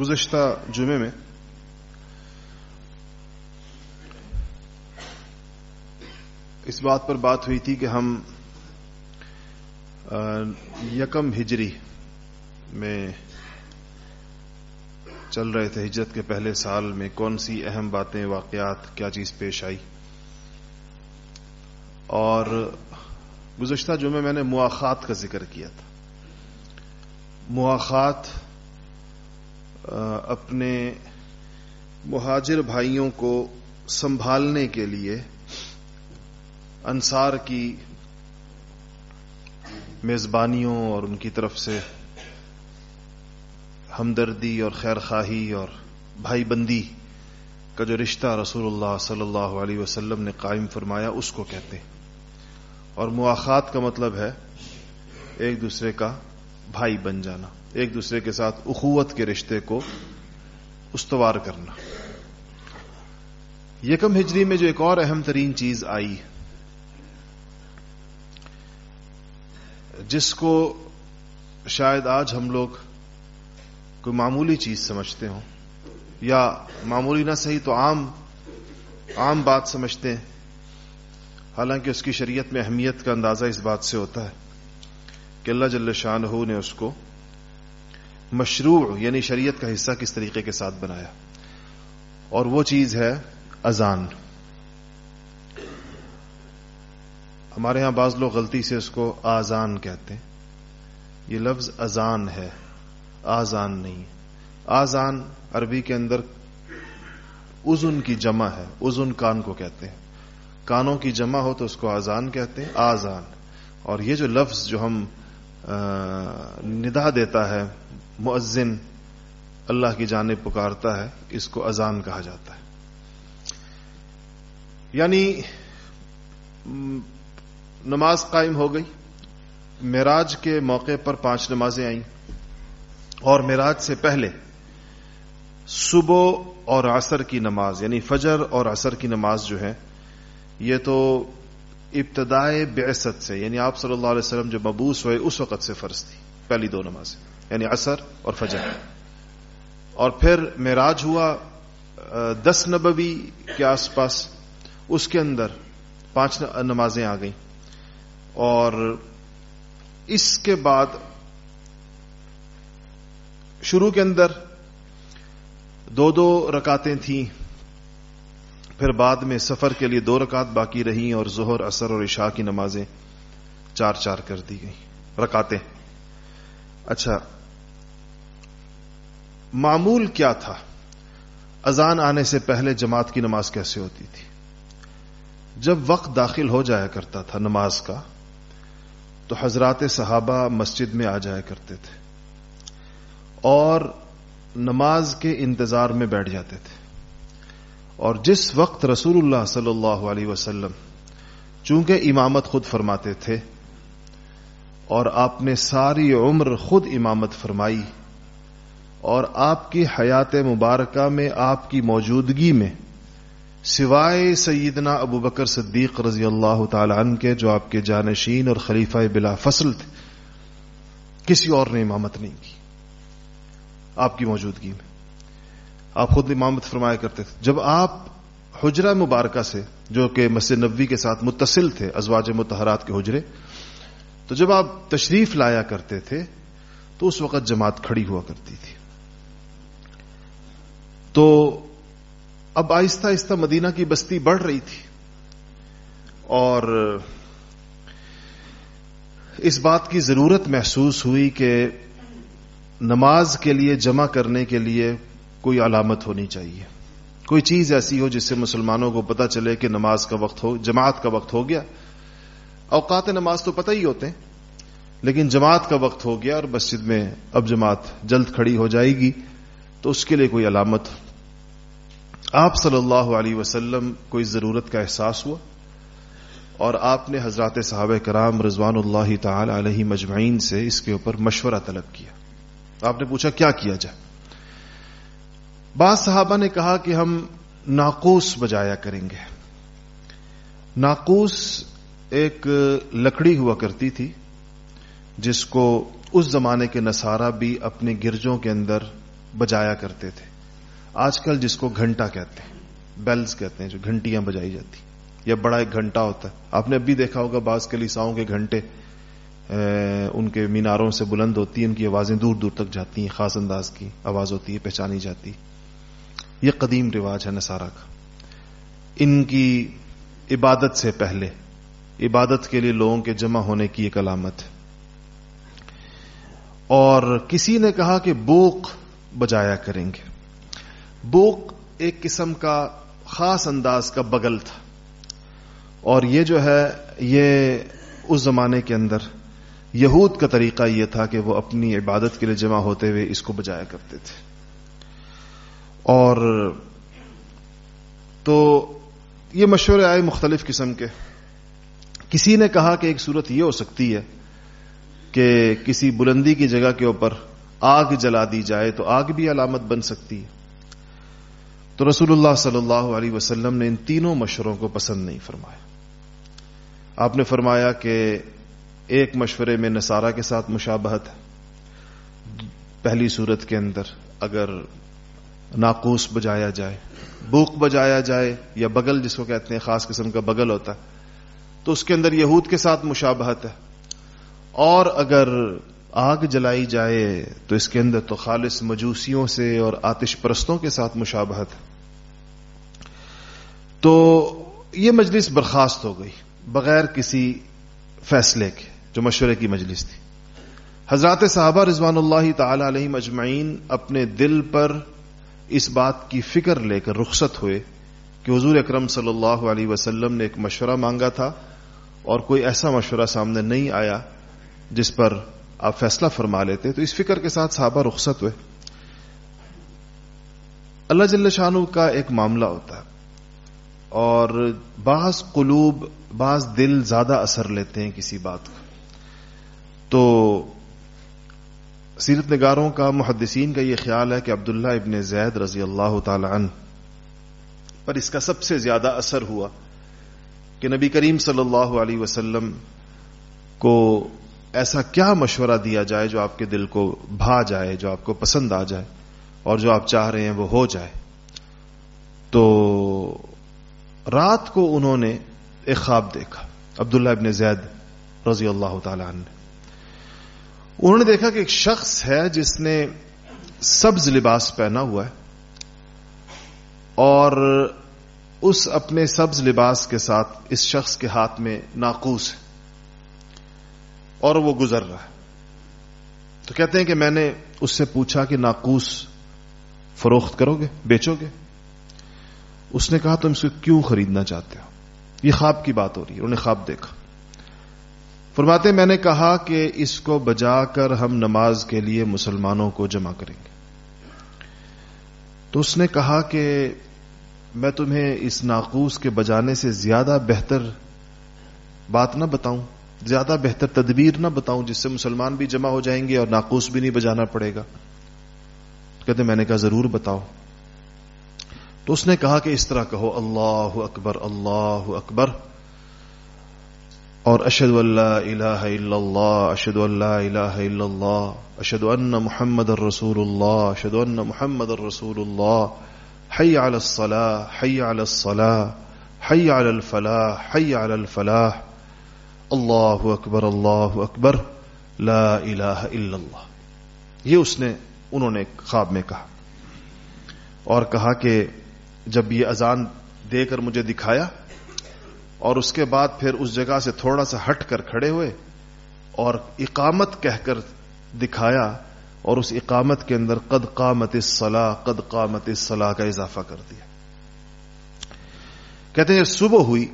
گزشتہ جمعے میں اس بات پر بات ہوئی تھی کہ ہم یکم ہجری میں چل رہے تھے، ہجرت کے پہلے سال میں کون سی اہم باتیں، واقعات، کیا چیز پیش آئی؟ اور گزشتہ جمعے میں نے مواخات کا ذکر کیا تھا۔ مواخات اپنے مہاجر بھائیوں کو سنبھالنے کے لیے انصار کی میزبانیوں اور ان کی طرف سے ہمدردی اور خیر خواہی اور بھائی بندی کا جو رشتہ رسول اللہ صلی اللہ علیہ وسلم نے قائم فرمایا، اس کو کہتے ہیں۔ اور مواخات کا مطلب ہے ایک دوسرے کا بھائی بن جانا، ایک دوسرے کے ساتھ اخوت کے رشتے کو استوار کرنا۔ یکم ہجری میں جو ایک اور اہم ترین چیز آئی، جس کو شاید آج ہم لوگ کوئی معمولی چیز سمجھتے ہوں، یا معمولی نہ صحیح تو عام عام بات سمجھتے ہیں، حالانکہ اس کی شریعت میں اہمیت کا اندازہ اس بات سے ہوتا ہے۔ کہ اللہ جل شاہ نے اس کو مشروع یعنی شریعت کا حصہ کس طریقے کے ساتھ بنایا۔ اور وہ چیز ہے اذان۔ ہمارے ہاں بعض لوگ غلطی سے اس کو آزان کہتے ہیں۔ یہ لفظ اذان ہے آزان نہیں۔ آزان عربی کے اندر ازن کی جمع ہے ازن کان کو کہتے ہیں۔ کانوں کی جمع ہو تو اس کو آزان کہتے ہیں آزان اور یہ جو لفظ جو ہم ندا دیتا ہے، مؤذن اللہ کی جانب پکارتا ہے، اس کو اذان کہا جاتا ہے۔ یعنی نماز قائم ہو گئی، معراج کے موقع پر پانچ نمازیں آئیں۔ اور معراج سے پہلے صبح اور عصر کی نماز یعنی فجر اور عصر کی نماز جو ہے، یہ تو ابتدائے بعثت سے یعنی آپ صلی اللہ علیہ وسلم جو مبوس ہوئے، اس وقت سے فرض تھی، پہلی دو نمازیں یعنی عصر اور فجر۔ اور پھر معراج ہوا دس نبوی کے آس پاس، اس کے اندر پانچ نمازیں آ گئیں۔ اور اس کے بعد شروع کے اندر دو دو رکاتیں تھیں۔ پھر بعد میں سفر کے لیے دو رکعت باقی رہیں اور ظہر اثر اور عشاء کی نمازیں چار چار کر دی گئی رکاتیں اچھا معمول کیا تھا؟ اذان آنے سے پہلے جماعت کی نماز کیسے ہوتی تھی؟ جب وقت داخل ہو جایا کرتا تھا نماز کا، تو حضرات صحابہ مسجد میں آ جایا کرتے تھے اور نماز کے انتظار میں بیٹھ جاتے تھے۔ اور جس وقت رسول اللہ صلی اللہ علیہ وسلم چونکہ امامت خود فرماتے تھے اور آپ نے ساری عمر خود امامت فرمائی اور آپ کی حیات مبارکہ میں آپ کی موجودگی میں سوائے سیدنا ابو بکر صدیق رضی اللہ تعالی عنہ کے جو آپ کے جانشین اور خلیفہ بلا فصل تھے، کسی اور نے امامت نہیں کی آپ کی موجودگی میں۔ آپ خود امامت فرمایا کرتے تھے۔ جب آپ حجرہ مبارکہ سے، جو کہ مسجد نبوی کے ساتھ متصل تھے، ازواج متحرات کے حجرے، تو جب آپ تشریف لایا کرتے تھے، تو اس وقت جماعت کھڑی ہوا کرتی تھی۔ تو اب آہستہ آہستہ مدینہ کی بستی بڑھ رہی تھی۔ اور اس بات کی ضرورت محسوس ہوئی کہ نماز کے لیے، جمع کرنے کے لیے کوئی علامت ہونی چاہیے۔ کوئی چیز ایسی ہو جس سے مسلمانوں کو پتا چلے کہ نماز کا وقت ہو، جماعت کا وقت ہو گیا۔ اوقات نماز تو پتہ ہی ہوتے ہیں، لیکن جماعت کا وقت ہو گیا اور مسجد میں اب جماعت جلد کھڑی ہو جائے گی، تو اس کے لیے کوئی علامت۔ آپ صلی اللہ علیہ وسلم کوئی ضرورت کا احساس ہوا؟ اور آپ نے حضرات صحابہ کرام رضوان اللہ تعالی علیہ مجمعین سے اس کے اوپر مشورہ طلب کیا۔ آپ نے پوچھا کیا کیا جائے؟ بعض صحابہ نے کہا کہ ہم ناقوس بجایا کریں گے۔ ناقوس ایک لکڑی ہوا کرتی تھی، جس کو اس زمانے کے نصارہ بھی اپنے گرجوں کے اندر بجایا کرتے تھے۔ آج کل جس کو گھنٹا کہتے ہیں، بیلز کہتے ہیں، جو گھنٹیاں بجائی جاتی یا بڑا ایک گھنٹا ہوتا ہے۔ آپ نے اب بھی دیکھا ہوگا بعض کلیساؤں کے گھنٹے ان کے میناروں سے بلند ہوتی ہیں، ان کی آوازیں دور دور تک جاتی ہیں، خاص انداز کی آواز ہوتی ہے، پہچانی جاتی یہ قدیم رواج ہے نصارہ کا۔ ان کی عبادت سے پہلے، عبادت کے لیے لوگوں کے جمع ہونے کی ایک علامت ہے۔ اور کسی نے کہا کہ بوک بجایا کریں گے۔ بوک ایک قسم کا خاص انداز کا بغل تھا۔ اور یہ جو ہے، یہ اس زمانے کے اندر یہود کا طریقہ یہ تھا کہ وہ اپنی عبادت کے لیے جمع ہوتے ہوئے اس کو بجایا کرتے تھے۔ اور تو یہ مشورے آئے مختلف قسم کے۔ کسی نے کہا کہ ایک صورت یہ ہو سکتی ہے کہ کسی بلندی کی جگہ کے اوپر آگ جلا دی جائے تو آگ بھی علامت بن سکتی ہے۔ تو رسول اللہ صلی اللہ علیہ وسلم نے ان تینوں مشوروں کو پسند نہیں فرمایا۔ آپ نے فرمایا کہ ایک مشورے میں نصارہ کے ساتھ مشابہت ہے۔ پہلی صورت کے اندر اگر ناقوس بجایا جائے بوک بجایا جائے یا بغل جس کو کہتے ہیں، خاص قسم کا بغل ہوتا ہے، تو اس کے اندر یہود کے ساتھ مشابہت ہے۔ اور اگر آگ جلائی جائے تو اس کے اندر تو خالص مجوسیوں سے اور آتش پرستوں کے ساتھ مشابہت ہے۔ تو یہ مجلس برخاست ہو گئی بغیر کسی فیصلے کے جو مشورے کی مجلس تھی۔ حضرات صحابہ رضوان اللہ تعالی علیہ مجمعین اپنے دل پر اس بات کی فکر لے کر رخصت ہوئے کہ حضور اکرم صلی اللہ علیہ وسلم نے ایک مشورہ مانگا تھا اور کوئی ایسا مشورہ سامنے نہیں آیا جس پر آپ فیصلہ فرما لیتے۔ تو اس فکر کے ساتھ صحابہ رخصت ہوئے۔ اللہ جل شانو کا ایک معاملہ ہوتا ہے اور بعض قلوب، بعض دل زیادہ اثر لیتے ہیں کسی بات کا تو سیرت نگاروں کا محدثین کا یہ خیال ہے کہ عبداللہ ابن زید رضی اللہ تعالی عنہ پر اس کا سب سے زیادہ اثر ہوا کہ نبی کریم صلی اللہ علیہ وسلم کو ایسا کیا مشورہ دیا جائے جو آپ کے دل کو بھا جائے، جو آپ کو پسند آ جائے اور جو آپ چاہ رہے ہیں وہ ہو جائے۔ تو رات کو انہوں نے ایک خواب دیکھا، عبداللہ ابن زید رضی اللہ تعالی عنہ۔ انہوں نے دیکھا کہ ایک شخص ہے جس نے سبز لباس پہنا ہوا ہے اور اس اپنے سبز لباس کے ساتھ اس شخص کے ہاتھ میں ناقوس ہے اور وہ گزر رہا ہے۔ تو کہتے ہیں کہ میں نے اس سے پوچھا کہ ناقوس فروخت کرو گے بیچو گے اس نے کہا تم اس کو کیوں خریدنا چاہتے ہو؟ یہ خواب کی بات ہو رہی ہے، انہوں نے خواب دیکھا۔ فرماتے میں نے کہا کہ اس کو بجا کر ہم نماز کے لیے مسلمانوں کو جمع کریں گے۔ تو اس نے کہا کہ میں تمہیں اس ناقوس کے بجانے سے زیادہ بہتر بات نہ بتاؤں، زیادہ بہتر تدبیر نہ بتاؤں، جس سے مسلمان بھی جمع ہو جائیں گے اور ناقوس بھی نہیں بجانا پڑے گا۔ کہتے میں نے کہا، ضرور بتاؤ۔ تو اس نے کہا کہ اس طرح کہو، اللہ اکبر اللہ اکبر۔ اور اشد اللہ الہ الا اللہ اشد اللہ الہ الا اللہ اشد ان محمد الرسول اللہ اشد ان محمد الرسول اللہ، حی علی الصلاح حی علی الصلاح حی علی الفلاح، حی علی الفلاح، اللہ اکبر اللہ اکبر، لا الہ الا اللہ۔ یہ اس نے، انہوں نے خواب میں کہا۔ اور کہا کہ جب یہ اذان دے کر مجھے دکھایا اور اس کے بعد پھر اس جگہ سے تھوڑا سا ہٹ کر کھڑے ہوئے اور اقامت کہہ کر دکھایا اور اس اقامت کے اندر قد قامت الصلاح قد قامت الصلاح کا اضافہ کر دیا۔ کہتے ہیں، جب صبح ہوئی،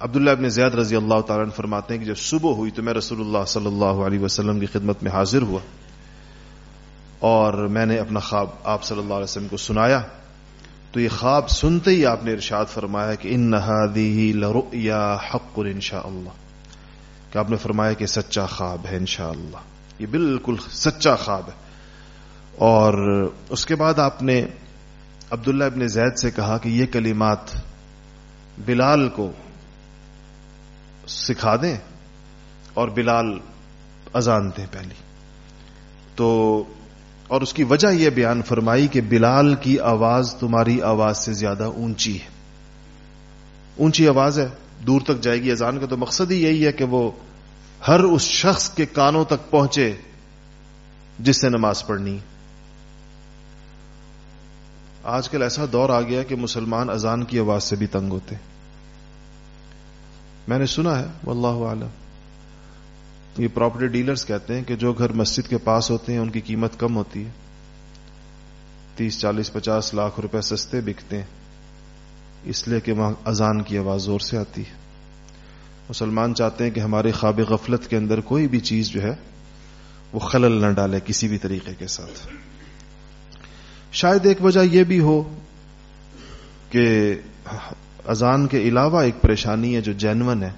عبداللہ ابن زیاد رضی اللہ تعالیٰ فرماتے ہیں کہ جب صبح ہوئی تو میں رسول اللہ صلی اللہ علیہ وسلم کی خدمت میں حاضر ہوا اور میں نے اپنا خواب آپ صلی اللہ علیہ وسلم کو سنایا۔ تو یہ خواب سنتے ہی آپ نے ارشاد فرمایا کہ ان نہادی لرؤیا حق ان شاء اللہ کہ آپ نے فرمایا کہ سچا خواب ہے انشاء اللہ یہ بالکل سچا خواب ہے۔ اور اس کے بعد آپ نے عبداللہ ابن زید سے کہا کہ یہ کلمات بلال کو سکھا دیں اور بلال اذان دیں پہلی۔ تو اور اس کی وجہ یہ بیان فرمائی کہ بلال کی آواز تمہاری آواز سے زیادہ اونچی ہے۔ اونچی آواز ہے، دور تک جائے گی۔ اذان کا تو مقصد ہی یہی ہے کہ وہ ہر اس شخص کے کانوں تک پہنچے جس سے نماز پڑھنی۔ آج کل ایسا دور آ گیا کہ مسلمان اذان کی آواز سے بھی تنگ ہوتے۔ میں نے سنا ہے، واللہ عالم یہ پراپرٹی ڈیلرز کہتے ہیں کہ جو گھر مسجد کے پاس ہوتے ہیں، ان کی قیمت کم ہوتی ہے۔ تیس، چالیس، پچاس لاکھ روپے سستے بکتے ہیں۔ اس لیے کہ وہاں اذان کی آواز زور سے آتی ہے۔ مسلمان چاہتے ہیں کہ ہمارے خواب غفلت کے اندر کوئی بھی چیز جو ہے، وہ خلل نہ ڈالے کسی بھی طریقے کے ساتھ۔ شاید ایک وجہ یہ بھی ہو کہ اذان کے علاوہ ایک پریشانی ہے جو جینون ہے۔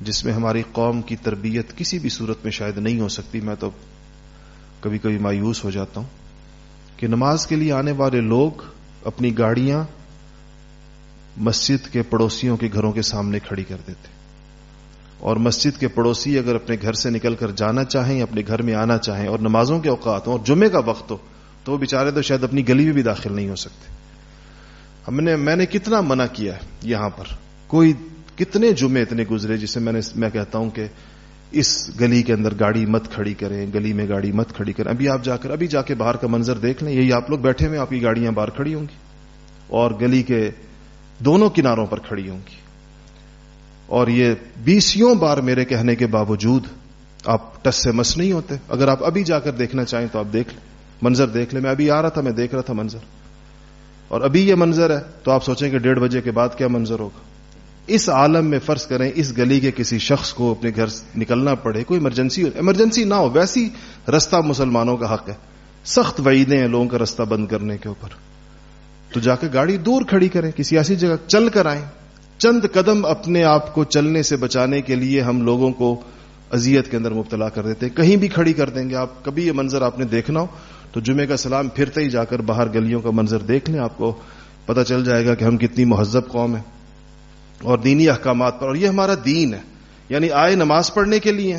جس میں ہماری قوم کی تربیت کسی بھی صورت میں شاید نہیں ہو سکتی، میں تو کبھی کبھی مایوس ہو جاتا ہوں کہ نماز کے لیے آنے والے لوگ اپنی گاڑیاں مسجد کے پڑوسیوں کے گھروں کے سامنے کھڑی کر دیتے۔ اور مسجد کے پڑوسی اگر اپنے گھر سے نکل کر جانا چاہیں، اپنے گھر میں آنا چاہیں، اور نمازوں کے اوقات ہوں، اور جمعے کا وقت ہو، تو وہ بےچارے تو شاید اپنی گلی میں بھی داخل نہیں ہو سکتے۔ ہم نے، میں نے کتنا منع کیا ہے یہاں پر۔ کوئی کتنے جمعے اتنے گزرے جسے میں نے میں کہتا ہوں کہ اس گلی کے اندر گاڑی مت کھڑی کریں، گلی میں گاڑی مت کھڑی کریں۔ ابھی آپ جا کر ابھی جا کے باہر کا منظر دیکھ لیں، یہی آپ لوگ بیٹھے ہوئے آپ کی گاڑیاں باہر کھڑی ہوں گی اور گلی کے دونوں کناروں پر کھڑی ہوں گی۔ اور یہ بیسوں بار میرے کہنے کے باوجود آپ ٹس سے مس نہیں ہوتے۔ اگر آپ ابھی جا کر دیکھنا چاہیں تو آپ دیکھ لیں۔ منظر دیکھ لیں۔ میں ابھی آ رہا تھا، میں دیکھ رہا تھا منظر۔ اور ابھی یہ منظر ہے تو آپ سوچیں کہ ڈیڑھ بجے کے بعد کیا منظر ہوگا؟ اس عالم میں فرض کریں، اس گلی کے کسی شخص کو اپنے گھر نکلنا پڑے، کوئی ایمرجنسی ایمرجنسی نہ ہو، ویسی رستہ مسلمانوں کا حق ہے۔ سخت وعیدیں ہیں لوگوں کا رستہ بند کرنے کے اوپر۔ تو جا کے گاڑی دور کھڑی کریں، کسی ایسی جگہ چل کر آئیں۔ چند قدم اپنے آپ کو چلنے سے بچانے کے لیے ہم لوگوں کو اذیت کے اندر مبتلا کر دیتے ہیں۔ کہیں بھی کھڑی کر دیں گے۔ آپ کبھی یہ منظر آپ نے دیکھنا ہو، تو جمعے کا سلام پھرتے ہی جا کر باہر گلیوں کا منظر دیکھ لیں۔ آپ کو پتہ چل جائے گا کہ ہم کتنی مہذب قوم ہیں۔ اور دینی احکامات پر۔ اور یہ ہمارا دین ہے یعنی آئے نماز پڑھنے کے لیے۔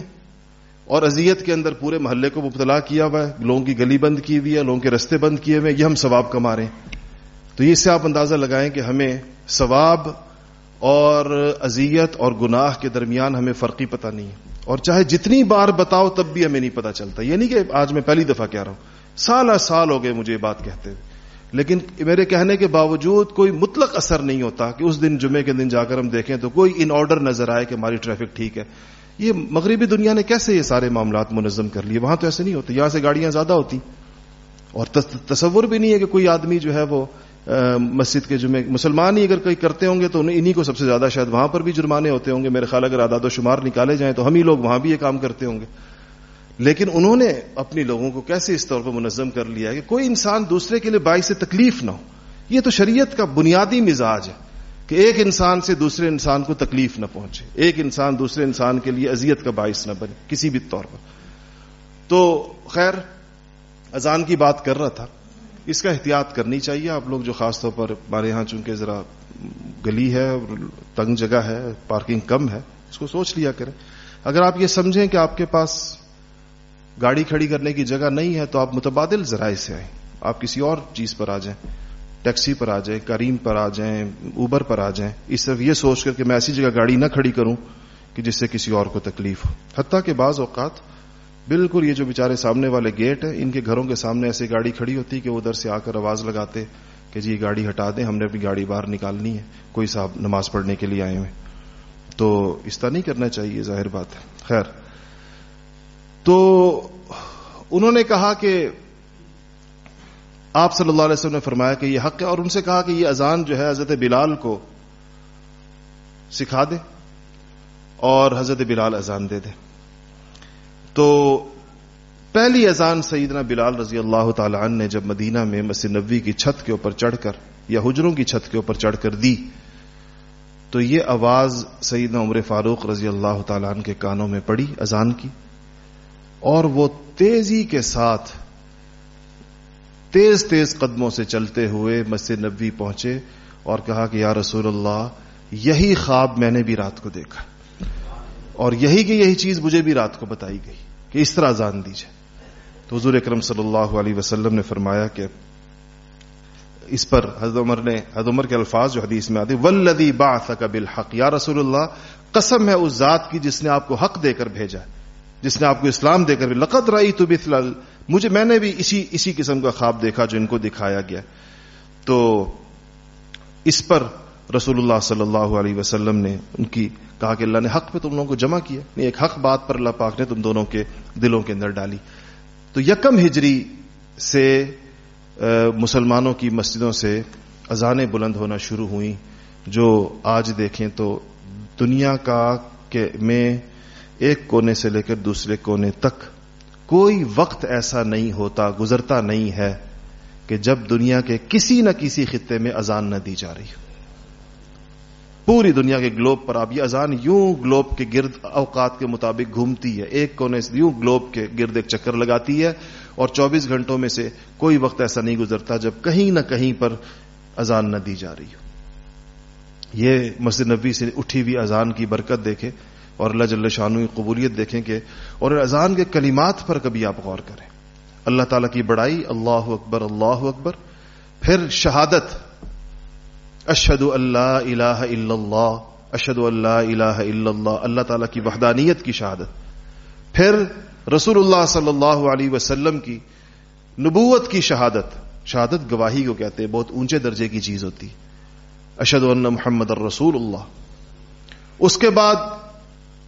اور اذیت کے اندر پورے محلے کو مبتلا کیا ہوا ہے، لوگوں کی گلی بند کی ہوئی ہے، لوگوں کے رستے بند کیے ہوئے یہ ہم ثواب کما رہے ہیں۔ تو یہ سے آپ اندازہ لگائیں کہ ہمیں ثواب اور اذیت اور گناہ کے درمیان ہمیں فرقی پتہ نہیں ہے۔ اور چاہے جتنی بار بتاؤ تب بھی ہمیں نہیں پتا چلتا۔ یہ نہیں کہ آج میں پہلی دفعہ کہہ رہا ہوں سال سال ہو گئے مجھے یہ بات کہتے ہوئے۔ لیکن میرے کہنے کے باوجود کوئی مطلق اثر نہیں ہوتا کہ اس دن جمعے کے دن جا کر ہم دیکھیں تو کوئی ان آرڈر نظر آئے کہ ہماری ٹریفک ٹھیک ہے۔ یہ مغربی دنیا نے کیسے یہ سارے معاملات منظم کر لیے؟ وہاں تو ایسے نہیں ہوتے۔ یہاں سے گاڑیاں زیادہ ہوتی۔ اور تصور بھی نہیں ہے کہ کوئی آدمی جو ہے وہ مسجد کے جمعے، مسلمان ہی اگر کوئی کرتے ہوں گے تو انہیں کو سب سے زیادہ شاید وہاں پر بھی جرمانے ہوتے ہوں گے۔ میرے خیال اگر آداد و شمار نکالے جائیں تو ہم ہی لوگ وہاں بھی یہ کام کرتے ہوں گے۔ لیکن انہوں نے اپنی لوگوں کو کیسے اس طور پر منظم کر لیا ہے کہ کوئی انسان دوسرے کے لیے باعث تکلیف نہ ہو؟ یہ تو شریعت کا بنیادی مزاج ہے کہ ایک انسان سے دوسرے انسان کو تکلیف نہ پہنچے، ایک انسان دوسرے انسان کے لیے اذیت کا باعث نہ بنے، کسی بھی طور پر۔ تو خیر، اذان کی بات کر رہا تھا، اس کا احتیاط کرنی چاہیے۔ آپ لوگ جو خاص طور پر ہمارے یہاں چونکہ ذرا گلی ہے تنگ جگہ ہے، پارکنگ کم ہے، اس کو سوچ لیا کریں۔ اگر آپ یہ سمجھیں کہ آپ کے پاس گاڑی کھڑی کرنے کی جگہ نہیں ہے تو آپ متبادل ذرائع سے آئیں۔ آپ کسی اور چیز پر آ جائیں۔ ٹیکسی پر آ جائیں، کریم پر آ جائیں، اوبر پر آ جائیں۔ اس طرف یہ سوچ کر کہ میں ایسی جگہ گاڑی نہ کھڑی کروں کہ جس سے کسی اور کو تکلیف ہو۔ حتیٰ کہ بعض اوقات بالکل یہ جو بیچارے سامنے والے گیٹ ہیں، ان کے گھروں کے سامنے ایسی گاڑی کھڑی ہوتی کہ وہ ادھر سے آ کر آواز لگاتے کہ جی یہ گاڑی ہٹا دیں، ہم نے اپنی گاڑی باہر نکالنی ہے، کوئی صاحب نماز پڑھنے کے لیے آئے ہوئے۔ تو اس طرح نہیں کرنا چاہیے، ظاہر بات ہے۔ خیر۔ تو انہوں نے کہا کہ آپ صلی اللہ علیہ وسلم نے فرمایا کہ یہ حق ہے اور ان سے کہا کہ یہ اذان جو ہے حضرت بلال کو سکھا دے اور حضرت بلال اذان دے دے۔ تو پہلی اذان سیدنا بلال رضی اللہ تعالی عنہ نے جب مدینہ میں مسجد نبوی کی چھت کے اوپر چڑھ کر یا حجروں کی چھت کے اوپر چڑھ کر دی، تو یہ آواز سیدنا عمر فاروق رضی اللہ تعالی عنہ کے کانوں میں پڑی، اذان کی۔ اور وہ تیزی کے ساتھ تیز تیز قدموں سے چلتے ہوئے مسجد نبوی پہنچے اور کہا کہ یا رسول اللہ، یہی خواب میں نے بھی رات کو دیکھا۔ اور یہی کہ یہی چیز مجھے بھی رات کو بتائی گئی کہ اس طرح جان دیجیے تو حضور اکرم صلی اللہ علیہ وسلم نے فرمایا کہ اس پر حضرت عمر نے، حضرت عمر کے الفاظ جو حدیث میں آتے ولدی با بالحق، یا رسول اللہ، قسم ہے اس ذات کی جس نے آپ کو حق دے کر بھیجا جس نے آپ کو اسلام دے کر لقت رائی تو مجھے میں نے بھی اسی اسی قسم کا خواب دیکھا جو ان کو دکھایا گیا۔ تو اس پر رسول اللہ صلی اللہ علیہ وسلم نے ان کی کہا کہ اللہ نے حق پہ تم لوگوں کو جمع کیا۔ نہیں، ایک حق بات پر اللہ پاک نے تم دونوں کے دلوں کے اندر ڈالی۔ تو یکم ہجری سے مسلمانوں کی مسجدوں سے اذانیں بلند ہونا شروع ہوئی جو آج دیکھیں تو دنیا کا کہ میں ایک کونے سے لے کر دوسرے کونے تک کوئی وقت ایسا نہیں ہوتا، گزرتا نہیں ہے کہ جب دنیا کے کسی نہ کسی خطے میں اذان نہ دی جا رہی ہو۔ پوری دنیا کے گلوب پر اب یہ اذان یوں گلوب کے گرد اوقات کے مطابق گھومتی ہے۔ ایک کونے سے یوں گلوب کے گرد ایک چکر لگاتی ہے اور چوبیس گھنٹوں میں سے کوئی وقت ایسا نہیں گزرتا جب کہیں نہ کہیں پر اذان نہ دی جا رہی ہو۔ یہ مسجد نبی سے اٹھی ہوئی اذان کی برکت دیکھے اور اللہ جل شانو کی قبولیت دیکھیں کہ اور اذان کے کلمات پر کبھی آپ غور کریں۔ اللہ تعالیٰ کی بڑائی، اللہ اکبر اللہ اکبر۔ پھر شہادت۔ اشد اللہ الہ الا اللہ اشد اللہ الہ الا اللہ۔ اللہ تعالیٰ کی وحدانیت کی شہادت۔ پھر رسول اللہ صلی اللہ علیہ وسلم کی نبوت کی شہادت۔ شہادت گواہی کو کہتے ہیں، بہت اونچے درجے کی چیز ہوتی۔ اشد اللہ محمد الرسول اللہ۔ اس کے بعد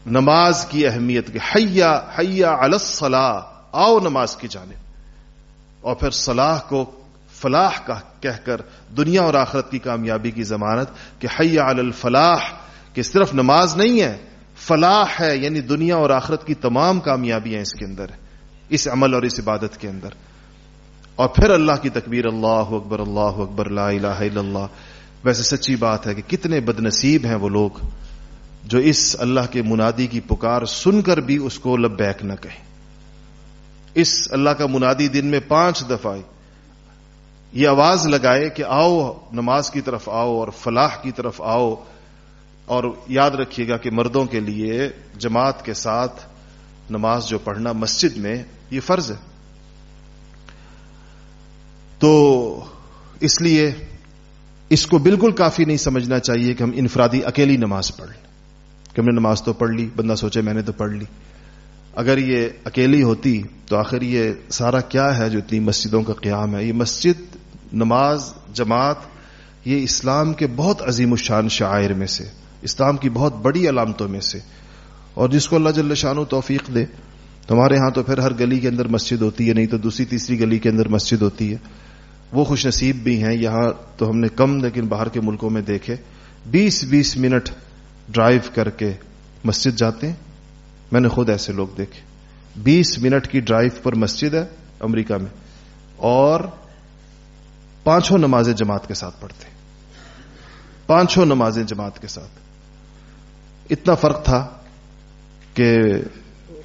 نماز کی اہمیت کے حیا حیا الصلاح، آؤ نماز کی جانب۔ اور پھر صلاح کو فلاح کا کہہ کر دنیا اور آخرت کی کامیابی کی ضمانت کہ حیا الفلاح، کہ صرف نماز نہیں ہے، فلاح ہے یعنی دنیا اور آخرت کی تمام کامیابیاں اس کے اندر، اس عمل اور اس عبادت کے اندر۔ اور پھر اللہ کی تکبیر، اللہ اکبر اللہ اکبر، لا الہ الا اللہ۔ ویسے سچی بات ہے کہ کتنے بد نصیب ہیں وہ لوگ۔ جو اس اللہ کے منادی کی پکار سن کر بھی اس کو لبیک نہ کہیں اس اللہ کا منادی دن میں پانچ دفعہ یہ آواز لگائے کہ آؤ، نماز کی طرف آؤ اور فلاح کی طرف آؤ۔ اور یاد رکھیے گا کہ مردوں کے لیے جماعت کے ساتھ نماز جو پڑھنا مسجد میں یہ فرض ہے۔ تو اس لیے اس کو بالکل کافی نہیں سمجھنا چاہیے کہ ہم انفرادی اکیلی نماز پڑھ لیں۔ کہ ہم نے نماز تو پڑھ لی، بندہ سوچے میں نے تو پڑھ لی۔ اگر یہ اکیلی ہوتی تو آخر یہ سارا کیا ہے جو اتنی مسجدوں کا قیام ہے؟ یہ مسجد، نماز، جماعت، یہ اسلام کے بہت عظیم الشان شاعر میں سے، اسلام کی بہت بڑی علامتوں میں سے۔ اور جس کو اللہ جل شان و توفیق دے تمہارے ہاں تو پھر ہر گلی کے اندر مسجد ہوتی ہے، نہیں تو دوسری، تیسری گلی کے اندر مسجد ہوتی ہے۔ وہ خوش نصیب بھی ہیں، یہاں تو ہم نے کم لیکن باہر کے ملکوں میں دیکھے۔ بیس بیس منٹ ڈرائیو کر کے مسجد جاتے ہیں۔ میں نے خود ایسے لوگ دیکھے۔ بیس منٹ کی ڈرائیو پر مسجد ہے امریکہ میں، اور پانچوں نمازیں جماعت کے ساتھ پڑھتے۔ پانچوں نمازیں جماعت کے ساتھ۔ اتنا فرق تھا کہ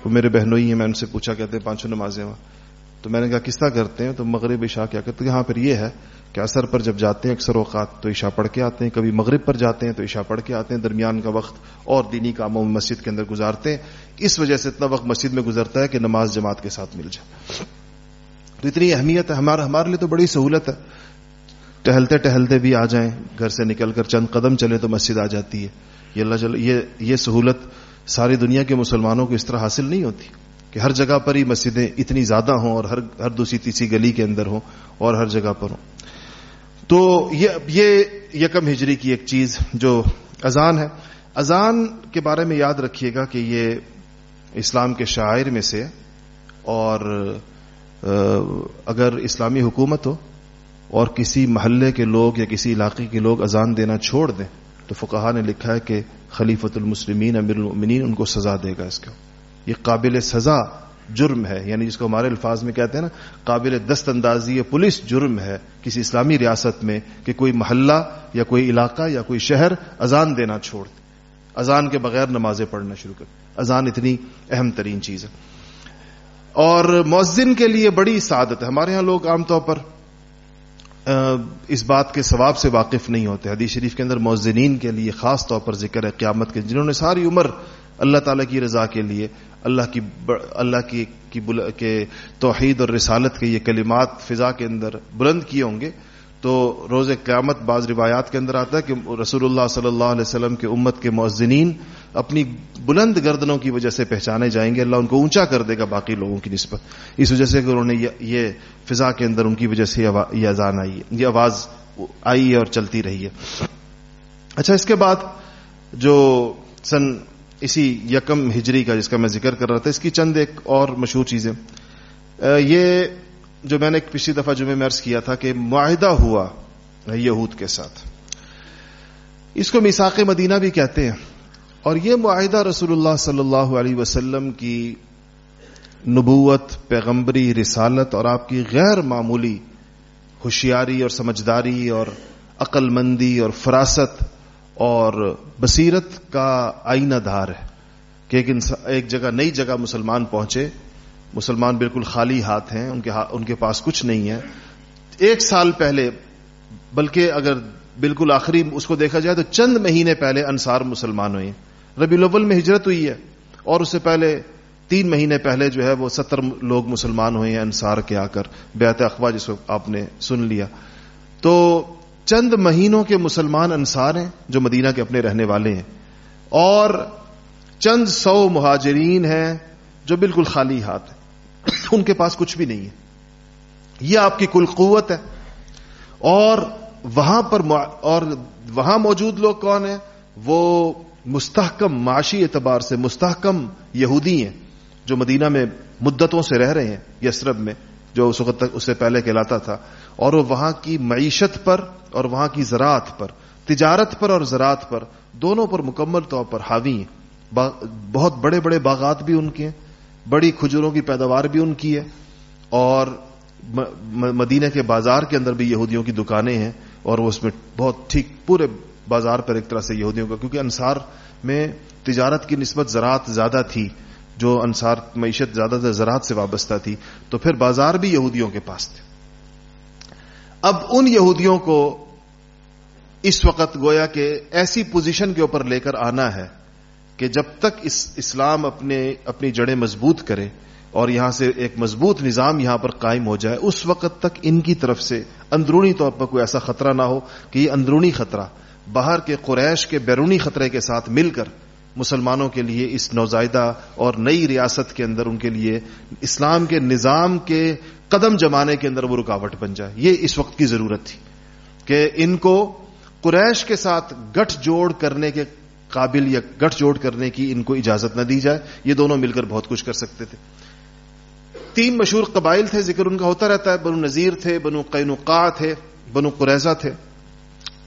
میرے بہنوئی ہیں، میں ان سے پوچھا کہتے ہیں پانچوں نمازیں وہاں۔ تو میں نے کہا، کس طرح کرتے ہیں؟ تو مغرب عشاء کیا کرتے ہیں؟ یہاں پر یہ ہے کہ اثر پر جب جاتے ہیں اکثر اوقات تو عشاء پڑھ کے آتے ہیں، کبھی مغرب پر جاتے ہیں تو عشاء پڑھ کے آتے ہیں، درمیان کا وقت اور دینی کاموں میں مسجد کے اندر گزارتے ہیں۔ اس وجہ سے اتنا وقت مسجد میں گزرتا ہے کہ نماز جماعت کے ساتھ مل جائے۔ تو اتنی اہمیت ہے، ہمارا ہمارے لیے تو بڑی سہولت ہے۔ ٹہلتے ٹہلتے بھی آ جائیں، گھر سے نکل کر چند قدم چلے تو مسجد آ جاتی ہے۔ یہ اللہ جل یہ یہ سہولت ساری دنیا کے مسلمانوں کو اس طرح حاصل نہیں ہوتی۔ کہ ہر جگہ پر ہی مسجدیں اتنی زیادہ ہوں اور ہر ہر دوسری تیسری گلی کے اندر ہوں اور ہر جگہ پر ہوں۔ تو یہ یکم ہجری کی ایک چیز جو اذان ہے۔ اذان کے بارے میں یاد رکھیے گا کہ یہ اسلام کے شاعر میں سے اور اگر اسلامی حکومت ہو اور کسی محلے کے لوگ یا کسی علاقے کے لوگ اذان دینا چھوڑ دیں تو فقہ نے لکھا ہے کہ خلیفت المسلمین امیر المؤمنین ان کو سزا دے گا اس کو یہ قابل سزا جرم ہے یعنی جس کو ہمارے الفاظ میں کہتے ہیں نا، قابل دست اندازی پولیس جرم ہے کسی اسلامی ریاست میں کہ کوئی محلہ یا کوئی علاقہ یا کوئی شہر اذان دینا چھوڑ دے۔ اذان کے بغیر نمازیں پڑھنا شروع کر اذان اتنی اہم ترین چیز ہے۔ اور مؤذن کے لیے بڑی سعادت ہے۔ ہمارے ہاں لوگ عام طور پر اس بات کے ثواب سے واقف نہیں ہوتے۔ حدیث شریف کے اندر مؤذنین کے لیے خاص طور پر ذکر ہے قیامت کے، جنہوں نے ساری عمر اللہ تعالیٰ کی رضا کے لیے اللہ کی اللہ کی کی کے توحید اور رسالت کے یہ کلمات فضا کے اندر بلند کیے ہوں گے، تو روز قیامت بعض روایات کے اندر آتا ہے کہ رسول اللہ صلی اللہ علیہ وسلم کے امت کے معذنین اپنی بلند گردنوں کی وجہ سے پہچانے جائیں گے، اللہ ان کو اونچا کر دے گا باقی لوگوں کی نسبت۔ اس وجہ سے کہ انہوں نے یہ فضا کے اندر ان کی وجہ سے یہ اذان آئی ہے۔ یہ آواز آئی ہے اور چلتی رہی ہے۔ اچھا اس کے بعد جو سن اسی یکم ہجری کا جس کا میں ذکر کر رہا تھا، اس کی چند ایک اور مشہور چیزیں۔ یہ جو میں نے پچھلی دفعہ جمعے میں عرض کیا تھا کہ معاہدہ ہوا یہود کے ساتھ۔ اس کو میساق مدینہ بھی کہتے ہیں۔ اور یہ معاہدہ رسول اللہ صلی اللہ علیہ وسلم کی نبوت، پیغمبری، رسالت اور آپ کی غیر معمولی ہوشیاری اور سمجھداری اور عقل مندی اور فراست اور بصیرت کا آئینہ دھار ہے کہ ایک ایک جگہ نئی جگہ مسلمان پہنچے۔ مسلمان بالکل خالی ہاتھ ہیں، ان کے ان کے پاس کچھ نہیں ہے۔ ایک سال پہلے، بلکہ اگر بالکل آخری اس کو دیکھا جائے تو چند مہینے پہلے انصار مسلمان ہوئے۔ ربی الاول میں ہجرت ہوئی ہے اور اس سے پہلے تین مہینے پہلے جو ہے وہ ستر لوگ مسلمان ہوئے ہیں انصار کے آ کر۔ بیعت اخوا جس کو آپ نے سن لیا۔ تو چند مہینوں کے مسلمان انصار ہیں جو مدینہ کے اپنے رہنے والے ہیں اور چند سو مہاجرین ہیں جو بالکل خالی ہاتھ ہیں۔ ان کے پاس کچھ بھی نہیں ہے۔ یہ آپ کی کل قوت ہے۔ اور وہاں پر اور وہاں موجود لوگ کون ہیں؟ وہ مستحکم معاشی اعتبار سے مستحکم یہودی ہیں جو مدینہ میں مدتوں سے رہ رہے ہیں، یسرب میں۔ جو اس وقت تک اس سے پہلے کہلاتا تھا، اور وہ وہاں کی معیشت پر اور وہاں کی زراعت پر، تجارت پر اور زراعت پر دونوں پر مکمل طور پر حاوی ہیں۔ بہت بڑے بڑے باغات بھی ان کے ہیں، بڑی کھجوروں کی پیداوار بھی ان کی ہے، اور مدینہ کے بازار کے اندر بھی یہودیوں کی دکانیں ہیں، اور وہ اس میں بہت ٹھیک پورے بازار پر ایک طرح سے یہودیوں کا، کیونکہ انصار میں تجارت کی نسبت زراعت زیادہ تھی۔ جو انصار معیشت زیادہ تر زراعت سے وابستہ تھی، تو پھر بازار بھی یہودیوں کے پاس تھے۔ اب ان یہودیوں کو اس وقت گویا کہ ایسی پوزیشن کے اوپر لے کر آنا ہے کہ جب تک اس اسلام اپنے، اپنی جڑیں مضبوط کرے اور یہاں سے ایک مضبوط نظام یہاں پر قائم ہو جائے، اس وقت تک ان کی طرف سے اندرونی طور پر کوئی ایسا خطرہ نہ ہو کہ یہ اندرونی خطرہ باہر کے قریش کے بیرونی خطرے کے ساتھ مل کر مسلمانوں کے لیے اس نوزائیدہ اور نئی ریاست کے اندر ان کے لیے اسلام کے نظام کے قدم جمانے کے اندر وہ رکاوٹ بن جائے۔ یہ اس وقت کی ضرورت تھی کہ ان کو قریش کے ساتھ گٹھ جوڑ کرنے کے قابل یا گٹھ جوڑ کرنے کی ان کو اجازت نہ دی جائے۔ یہ دونوں مل کر بہت کچھ کر سکتے تھے۔ تین مشہور قبائل تھے، ذکر ان کا ہوتا رہتا ہے۔ بنو نذیر تھے، بنو قینقا تھے، بنو قریضہ تھے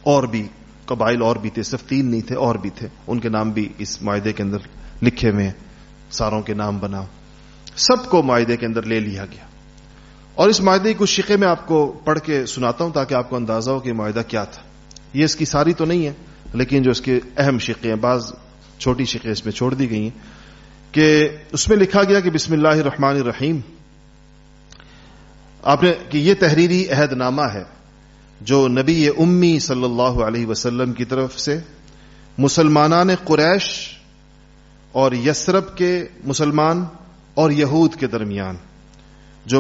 اور بھی۔ قبائل اور بھی تھے صرف تین نہیں تھے، اور بھی تھے۔ ان کے نام بھی اس معاہدے کے اندر لکھے ہوئے ساروں کے نام بنا سب کو معاہدے کے اندر لے لیا گیا۔ اور اس معاہدے کی کچھ شقے میں آپ کو پڑھ کے سناتا ہوں تاکہ آپ کو اندازہ ہو کہ معاہدہ کیا تھا۔ یہ اس کی ساری تو نہیں ہے، لیکن جو اس کے اہم شقے ہیں، بعض چھوٹی شقیں اس میں چھوڑ دی گئی ہیں کہ اس میں لکھا گیا کہ بسم اللہ الرحمن الرحیم، آپ نے کہ یہ تحریری عہد نامہ ہے۔ جو نبی امی صلی اللہ علیہ وسلم کی طرف سے مسلمانان قریش اور یسرب کے مسلمان اور یہود کے درمیان، جو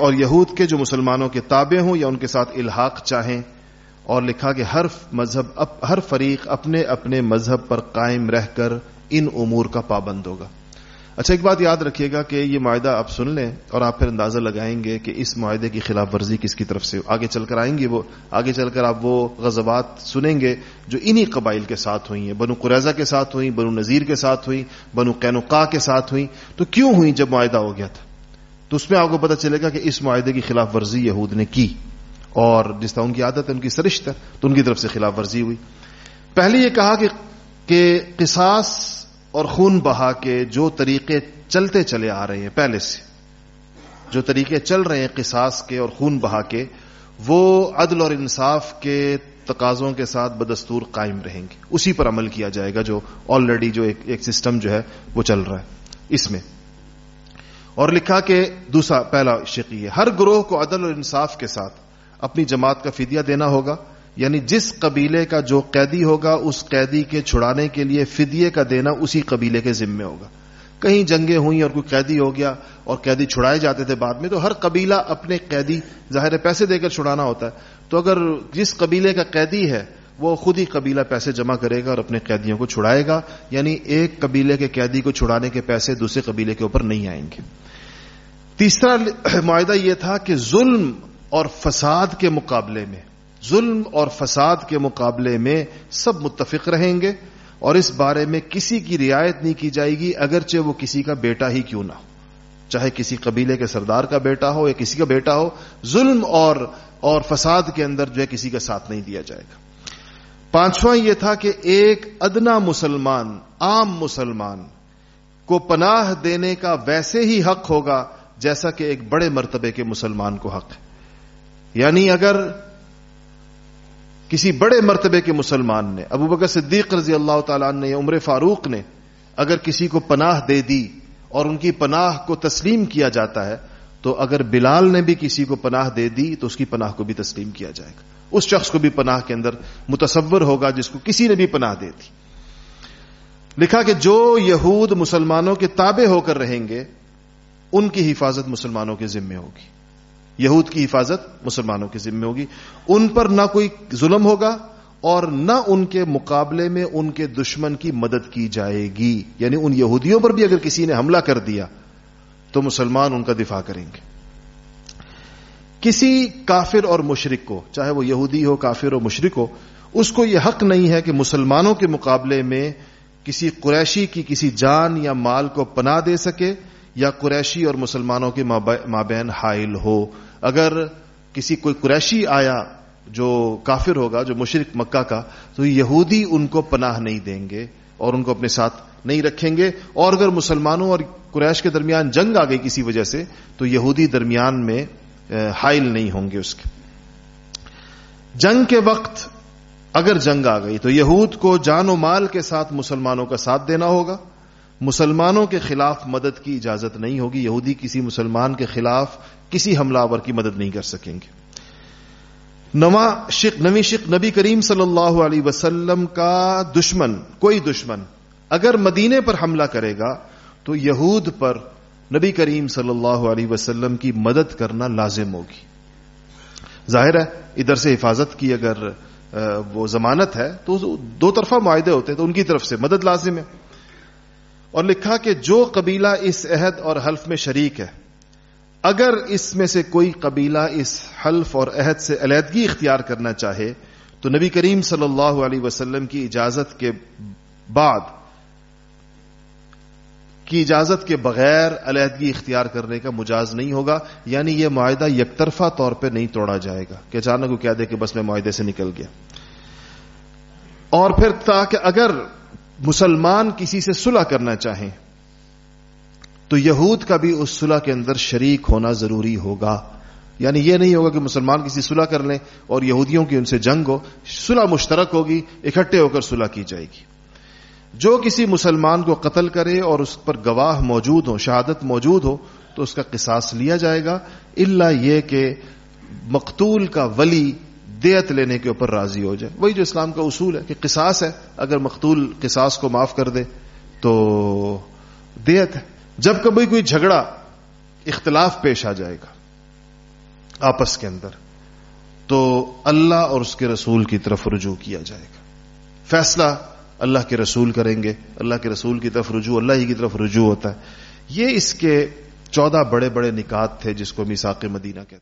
اور یہود کے جو مسلمانوں کے تابع ہوں یا ان کے ساتھ الحاق چاہیں اور لکھا کہ ہر مذہب ہر فریق اپنے اپنے مذہب پر قائم رہ کر ان امور کا پابند ہوگا۔ اچھا ایک بات یاد رکھیے گا کہ یہ معاہدہ آپ سن لیں اور آپ پھر اندازہ لگائیں گے کہ اس معاہدے کی خلاف ورزی کس کی طرف سے آگے چل کر آئیں گے وہ آگے چل کر آپ وہ غزوات سنیں گے جو انہی قبائل کے ساتھ ہوئی ہیں، بنو قریضہ کے ساتھ ہوئی بنو نذیر کے ساتھ ہوئی بنو قینقا کے ساتھ ہوئی تو کیوں ہوئی جب معاہدہ ہو گیا تھا؟ تو اس میں آپ کو پتا چلے گا کہ اس معاہدے کی خلاف ورزی یہود نے کی۔ اور جس طرح ان کی عادت ہے، ان کی سرشت ہے تو ان کی طرف سے خلاف ورزی ہوئی۔ پہلے یہ کہا کہ کہ قصاص اور خون بہا کے جو طریقے چلتے چلے آ رہے ہیں پہلے سے، جو طریقے چل رہے ہیں قصاص کے اور خون بہا کے، وہ عدل اور انصاف کے تقاضوں کے ساتھ بدستور قائم رہیں گے۔ اسی پر عمل کیا جائے گا جو آلریڈی جو ایک ایک سسٹم جو ہے وہ چل رہا ہے۔ اس میں۔ اور لکھا کہ دوسرا پہلا شقی ہے، ہر گروہ کو عدل اور انصاف کے ساتھ اپنی جماعت کا فدیہ دینا ہوگا۔ یعنی جس قبیلے کا جو قیدی ہوگا، اس قیدی کے چھڑانے کے لیے فدیے کا دینا اسی قبیلے کے ذمے ہوگا۔ کہیں جنگیں ہوئی اور کوئی قیدی ہو گیا اور قیدی چھڑائے جاتے تھے بعد میں، تو ہر قبیلہ اپنے قیدی ظاہر پیسے دے کر چھڑانا ہوتا ہے۔ تو اگر جس قبیلے کا قیدی ہے، وہ خود ہی قبیلہ پیسے جمع کرے گا اور اپنے قیدیوں کو چھڑائے گا۔ یعنی ایک قبیلے کے قیدی کو چھڑانے کے پیسے دوسرے قبیلے کے اوپر نہیں آئیں گے۔ تیسرا معاہدہ یہ تھا کہ ظلم اور فساد کے مقابلے میں ظلم اور فساد کے مقابلے میں سب متفق رہیں گے اور اس بارے میں کسی کی رعایت نہیں کی جائے گی، اگرچہ وہ کسی کا بیٹا ہی کیوں نہ ہو۔ چاہے کسی قبیلے کے سردار کا بیٹا ہو یا کسی کا بیٹا ہو، ظلم اور اور فساد کے اندر جو ہے کسی کا ساتھ نہیں دیا جائے گا۔ پانچواں یہ تھا کہ ایک ادنا مسلمان، عام مسلمان کو پناہ دینے کا ویسے ہی حق ہوگا جیسا کہ ایک بڑے مرتبے کے مسلمان کو حق ہے۔ یعنی اگر کسی بڑے مرتبے کے مسلمان نے، ابو بکر صدیق رضی اللہ تعالیٰ نے عمر فاروق نے اگر کسی کو پناہ دے دی اور ان کی پناہ کو تسلیم کیا جاتا ہے، تو اگر بلال نے بھی کسی کو پناہ دے دی، تو اس کی پناہ کو بھی تسلیم کیا جائے گا۔ اس شخص کو بھی پناہ کے اندر متصور ہوگا جس کو کسی نے بھی پناہ دے دی۔ لکھا کہ جو یہود مسلمانوں کے تابع ہو کر رہیں گے، ان کی حفاظت مسلمانوں کے ذمے ہوگی۔ یہود کی حفاظت مسلمانوں کے ذمے ہوگی۔ ان پر نہ کوئی ظلم ہوگا اور نہ ان کے مقابلے میں ان کے دشمن کی مدد کی جائے گی۔ یعنی ان یہودیوں پر بھی اگر کسی نے حملہ کر دیا تو مسلمان ان کا دفاع کریں گے۔ کسی کافر اور مشرق کو، چاہے وہ یہودی ہو، کافر اور مشرق ہو، اس کو یہ حق نہیں ہے کہ مسلمانوں کے مقابلے میں کسی قریشی کی کسی جان یا مال کو پناہ دے سکے یا قریشی اور مسلمانوں کے مابین حائل ہو۔ اگر کسی کوئی قریشی آیا جو کافر ہوگا، جو مشرق مکہ کا، تو یہودی ان کو پناہ نہیں دیں گے اور ان کو اپنے ساتھ نہیں رکھیں گے۔ اور اگر مسلمانوں اور قریش کے درمیان جنگ آ گئی کسی وجہ سے، تو یہودی درمیان میں حائل نہیں ہوں گے اس کے۔ جنگ کے وقت اگر جنگ آ گئی، تو یہود کو جان و مال کے ساتھ مسلمانوں کا ساتھ دینا ہوگا۔ مسلمانوں کے خلاف مدد کی اجازت نہیں ہوگی، یہودی کسی مسلمان کے خلاف کسی حملہ آور کی مدد نہیں کر سکیں گے۔ نواں شک نوی شک نبی کریم صلی اللہ علیہ وسلم کا دشمن، کوئی دشمن اگر مدینے پر حملہ کرے گا تو یہود پر نبی کریم صلی اللہ علیہ وسلم کی مدد کرنا لازم ہوگی۔ ظاہر ہے، ادھر سے حفاظت کی اگر وہ ضمانت ہے تو دو طرفہ معاہدے ہوتے ہیں تو ان کی طرف سے مدد لازم ہے۔ اور لکھا کہ جو قبیلہ اس عہد اور حلف میں شریک ہے اگر اس میں سے کوئی قبیلہ اس حلف اور عہد سے علیحدگی اختیار کرنا چاہے، تو نبی کریم صلی اللہ علیہ وسلم کی اجازت کے بعد، کی اجازت کے بغیر علیحدگی اختیار کرنے کا مجاز نہیں ہوگا یعنی یہ معاہدہ یک طرفہ طور پہ نہیں توڑا جائے گا۔ کہ اچانک وہ کہہ دے کہ بس میں معاہدے سے نکل گیا۔ اور پھر تاکہ اگر مسلمان کسی سے صلح کرنا چاہیں تو یہود کا بھی اس صلح کے اندر شریک ہونا ضروری ہوگا۔ یعنی یہ نہیں ہوگا کہ مسلمان کسی صلح کر لیں اور یہودیوں کی ان سے جنگ ہو، صلح مشترک ہوگی، اکٹھے ہو کر صلح کی جائے گی۔ جو کسی مسلمان کو قتل کرے اور اس پر گواہ موجود ہو، شہادت موجود ہو، تو اس کا قصاص لیا جائے گا۔ اللہ یہ کہ مقتول کا ولی دیت لینے کے اوپر راضی ہو جائے۔ وہی جو اسلام کا اصول ہے کہ قصاص ہے۔ اگر مقتول قصاص کو معاف کر دے تو دیت ہے۔ جب کبھی کوئی جھگڑا اختلاف پیش آ جائے گا آپس کے اندر، تو اللہ اور اس کے رسول کی طرف رجوع کیا جائے گا۔ فیصلہ اللہ کے رسول کریں گے، اللہ کے رسول کی طرف رجوع، اللہ ہی کی طرف رجوع ہوتا ہے۔ یہ اس کے چودہ بڑے بڑے نکات تھے جس کو میساق مدینہ کہتے